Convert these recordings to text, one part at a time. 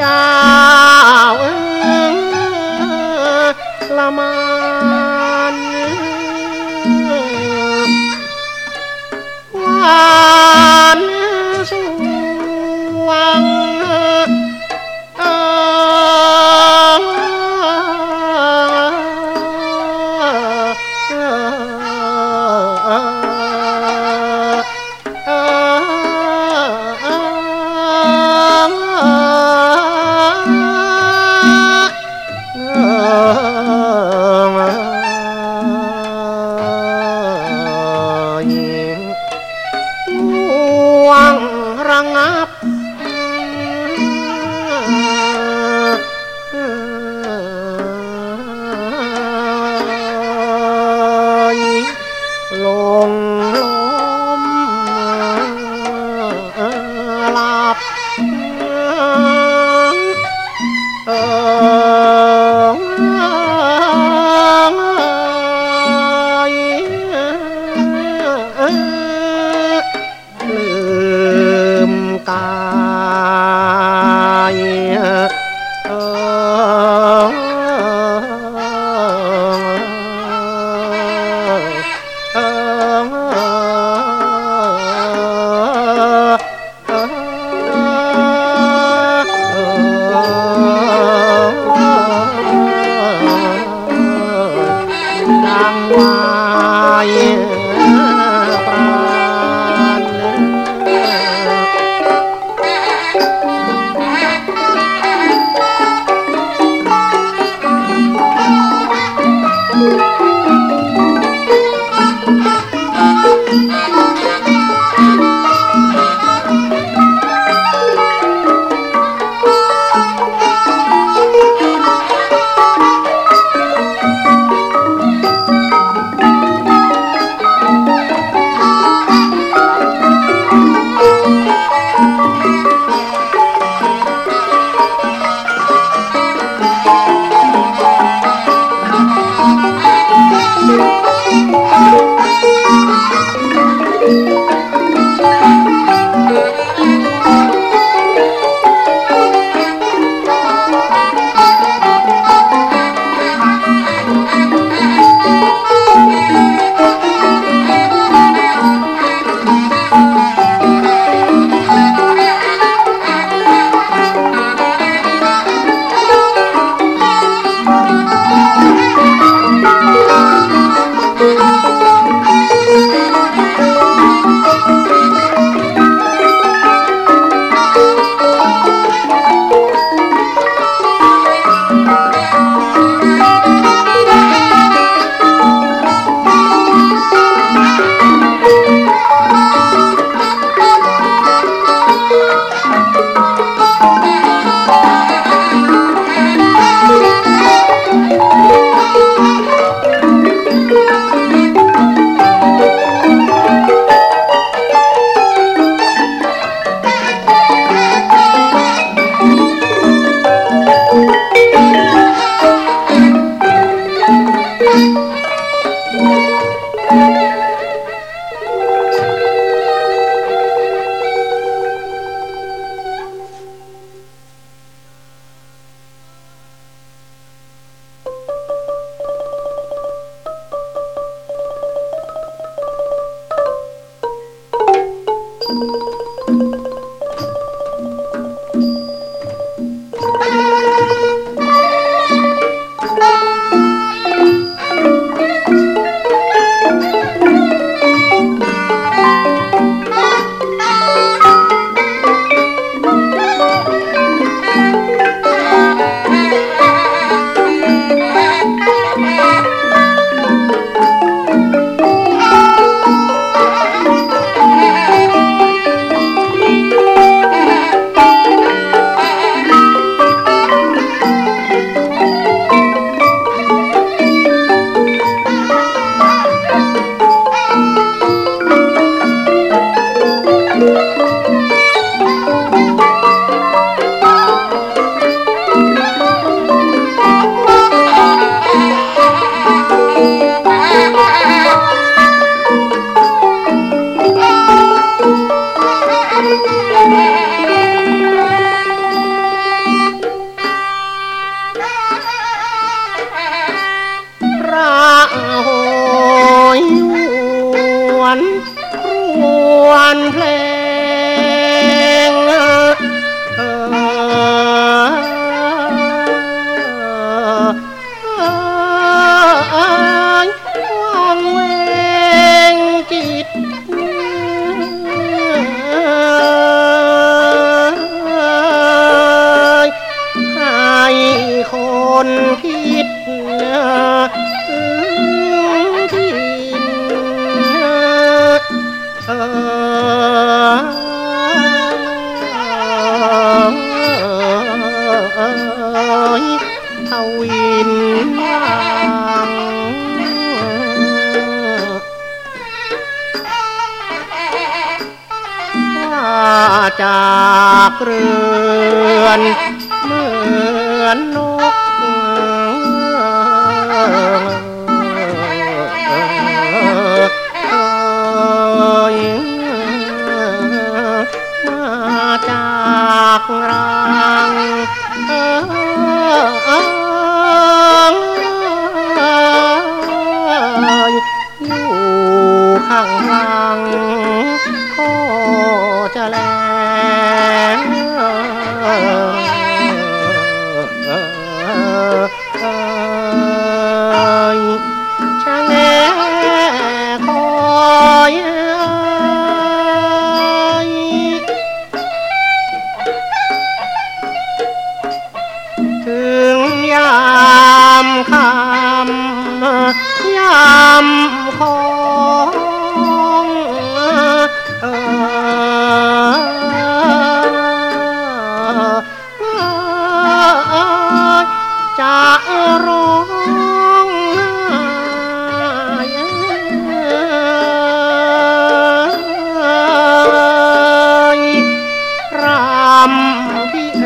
เ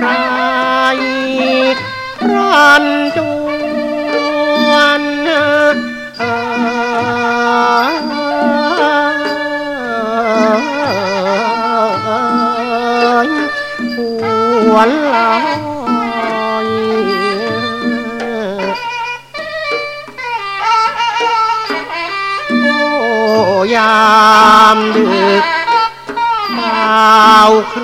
ไรรันจวนเอ่ยหวนลอยโอ้ยามดึกเมาคร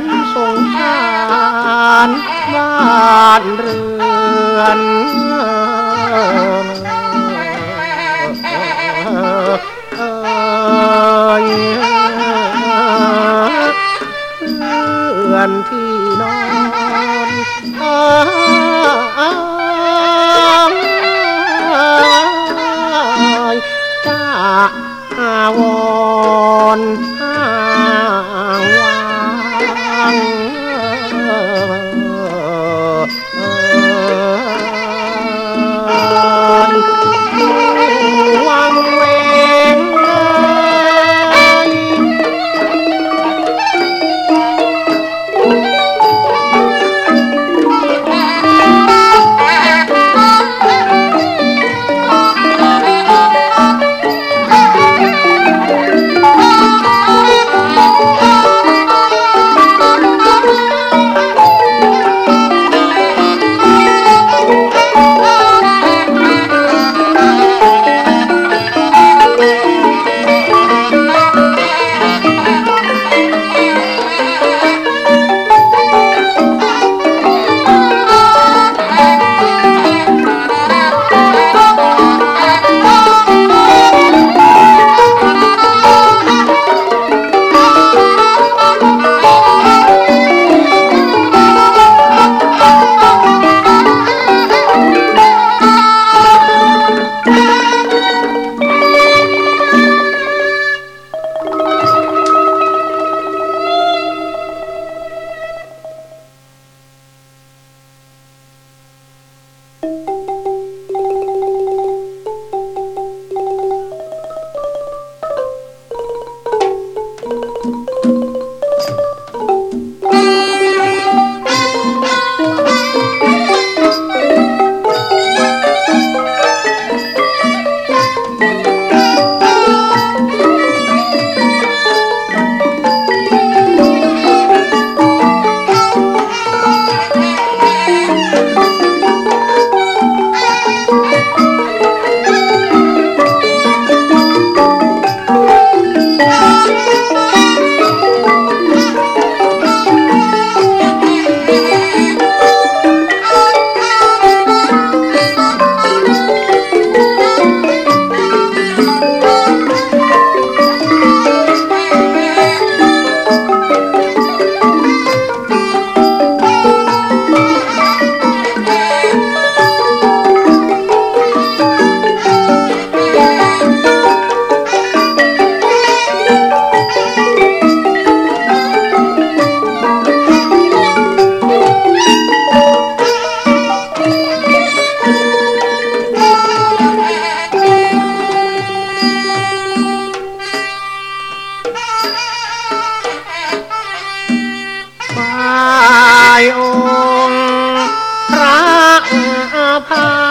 นสงสารบ้านเรือนเรือนที่ អូនរាក់ផា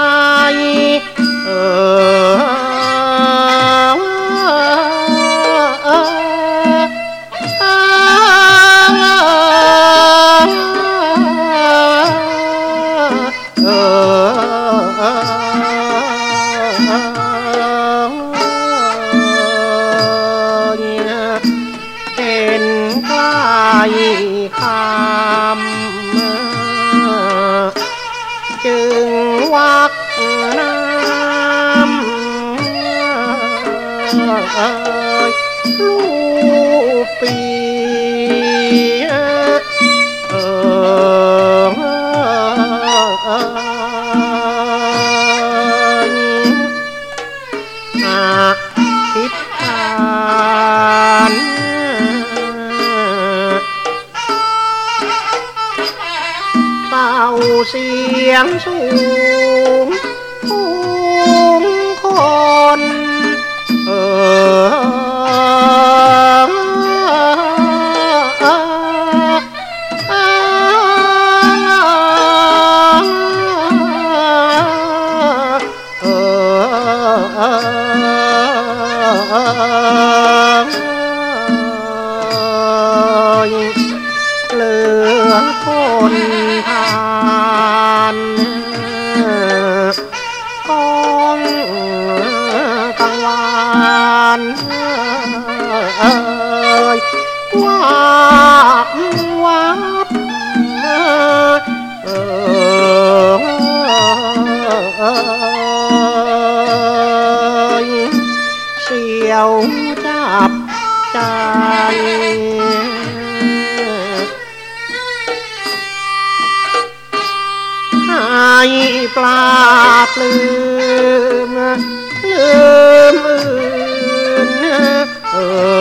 相助。 ไม่ปลาปลืมลืมอื่นเออ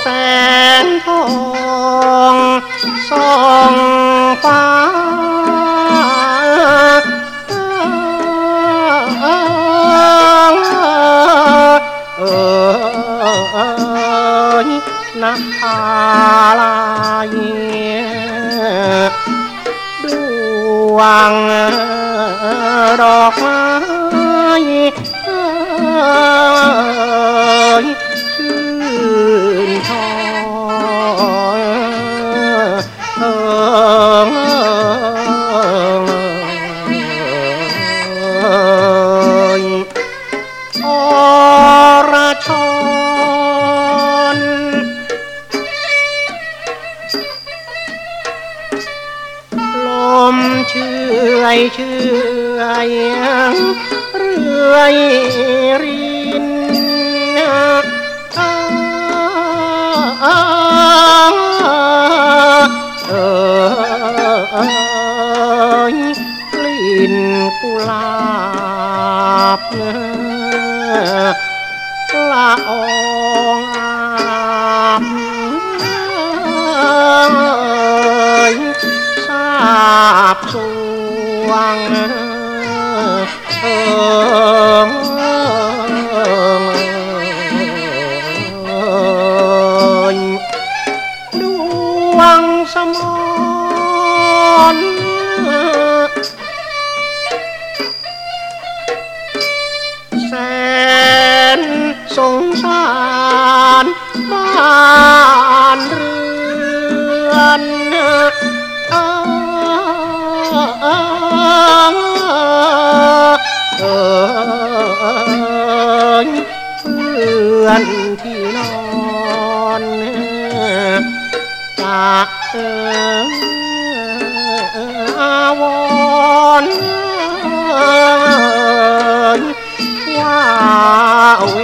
แสงทองส่องฟ้าเออนาคาลายดวงดอกไม้ आई อาวอนว่าเว